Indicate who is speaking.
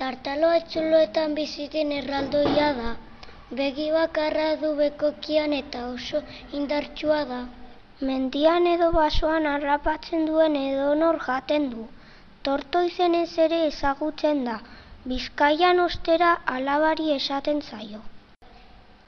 Speaker 1: Tartaloa etzuloetan biziten erraldoia da. Begi bakarra du bekokian eta oso indartsua da.
Speaker 2: Mendian edo basoan harrapatzen duen edonor jaten du. Torto izenez ere ezagutzen da. Bizkaian ostera alabari esaten zaio.